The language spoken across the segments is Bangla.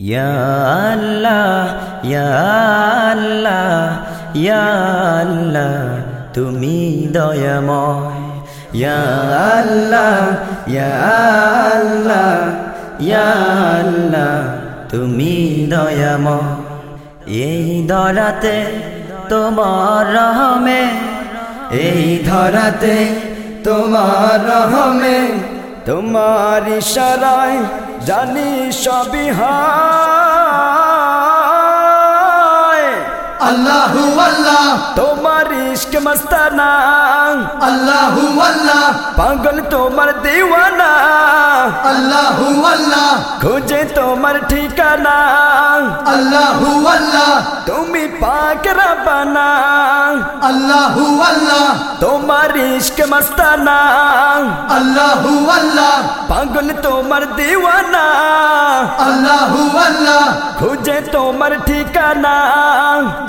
আল্লাহ আল্লাহ আল্লাহ, তুমি দয়াময়। আল্লাহ আল্লাহ আল্লাহ, তুমি দয়াময়। এই ধরাতে তোমার রহমে, এই ধরাতে তোমার রহমে তোমার ইশারায় জানি সবই হল্লাহ আল্লাহু আল্লাহ। তোমার ইশক মস্তানা আল্লাহু আল্লাহ পাগল তোমার দিওয়ানা আল্লাহু আল্লাহ খুঁজে তোমার ঠিকানা আল্লাহু আল্লাহ তুমি পাক রবানা আল্লাহু আল্লাহ তোমার ইশক মস্তানা আল্লাহু আল্লাহ পাগল তোমার দিওয়ানা আল্লাহু আল্লাহ খুঁজে তোমার ঠিকানা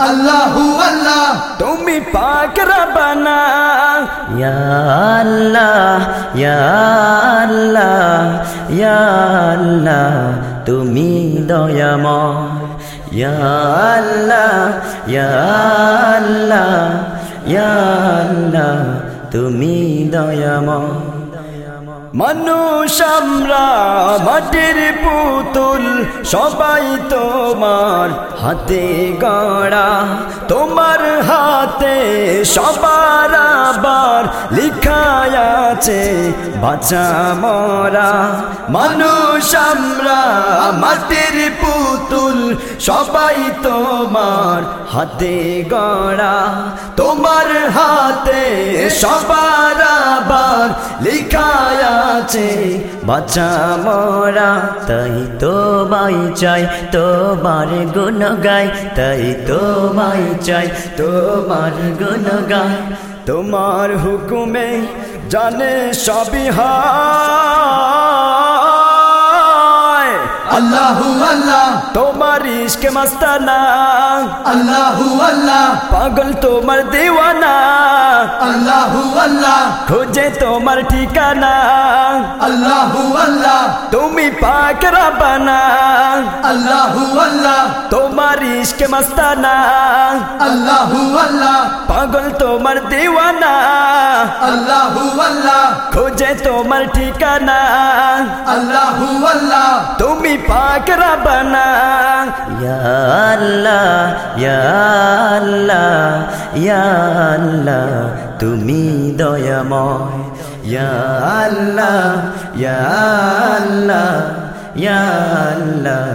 আল্লাহু আল্লাহ তুমি পাক রবানা ইয়া আল্লাহ ইয়া আল্লাহ তুমি দয়াময় তুমি দয়াময় মানুষ আমরা, মাটির পুতুল, সবাই তোমার হাতে গড়া। তোমার হাতে সবার আবার লিখায় আছে, বাঁচা, মরা। মানুষ আমরা, মাটির পুতুল, সবাই তোমার হাতে গড়া। তোমার হাতে সবার আবার লিখায় আছে। বাচ্চা মরা তাই তো মাই চাই তোমার গুণ গাই তাই তো মাই চাই তোমার গুণ গাই তোমার হুকুমে জানে সবই হয়। আল্লাহু আল্লাহ। তোমার ইশকে মাস্তানা। আল্লাহু আল্লাহ। পাগল তোমার দেওয়ানা। আল্লাহু আল্লাহ। খোঁজে তোমার ঠিকানা। আল্লাহু আল্লাহ। তুমি পাক রবানা আল্লাহ তোমার ইশকে মস্তানা আল্লাহু আল্লাহ পাগল তোমার দেওয়ানা আল্লাহু আল্লাহ খোঁজে তোমার ঠিকানা আল্লাহু আল্লাহ তুমি পাক রবানা ইয়া আল্লাহ ইয়া আল্লাহ ইয়া আল্লাহ তুমি দয়াময় ইয়া আল্লাহ ইয়া আল্লাহ ইয়া আল্লাহ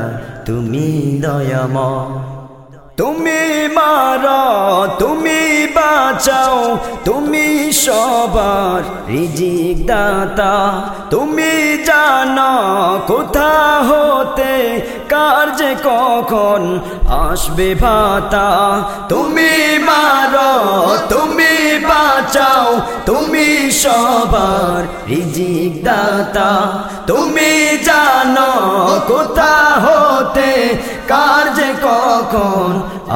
তুমি দয়াময় তুমি মার তুমি বাঁচাও তুমি সবার রিজিক দাতা তুমি জানো কোথা হতে কার যে কখন আসবে ভাতা? তুমি মারো, তুমি বাঁচাও, তুমি সবার রিজিক দাতা তুমি জানো কোথা হতে কার যে কখন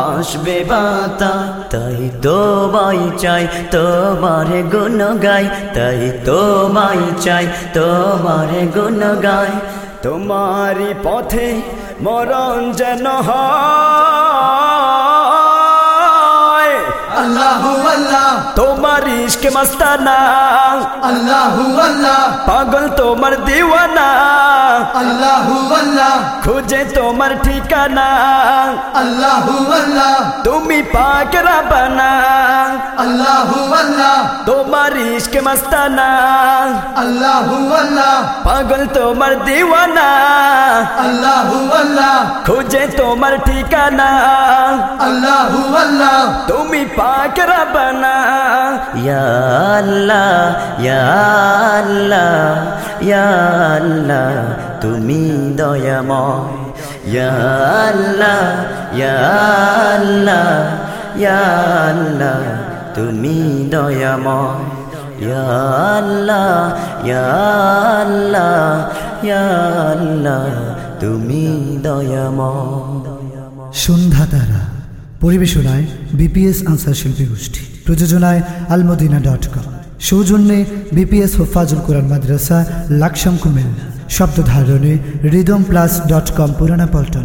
আসবে বাতা তাই তো মাই চাই তোমার গুণ গাই তাই তো মাই চাই তোমার গুণ গাই তোমারই পথে মরণ যেন আল্লাহু আল্লাহ। তোমার ইশকে মস্তানা। আল্লাহু আল্লাহ। পাগল তোমার দিওয়ানা। আল্লাহু আল্লাহ। খুঁজে তোমার ঠিকানা। আল্লাহু আল্লাহ। তুমি পাক রবানা। আল্লাহু আল্লাহ। তোমার ইশকে মস্তানা। আল্লাহু আল্লাহ। পাগল তোমার দিওয়ানা। খুঁজে তোমার ঠিকানা। আল্লাহু আল্লাহ। তুমি পাক রবানা। ইয়া আল্লাহ ইয়া আল্লাহ ইয়া আল্লাহ তুমি দয়াময়। ইয়া আল্লাহ ইয়া আল্লাহ ইয়া আল্লাহ তুমি দয়াময়। ইয়া আল্লাহ ইয়া আল্লাহ ইয়া আল্লাহ তুমি দয়াম সন্ধ্যা তারা পরিবেশনায় বিপিএস আনসার শিল্পী গোষ্ঠী, প্রযোজনায় আলমদিনা ডট কম সৌজন্যে বিপিএস ও ফাজুল কোরআন মাদ্রাসা, লাকসাম কুমিল্লা শব্দ ধারণে rhythm plus dot com Purana Paltan.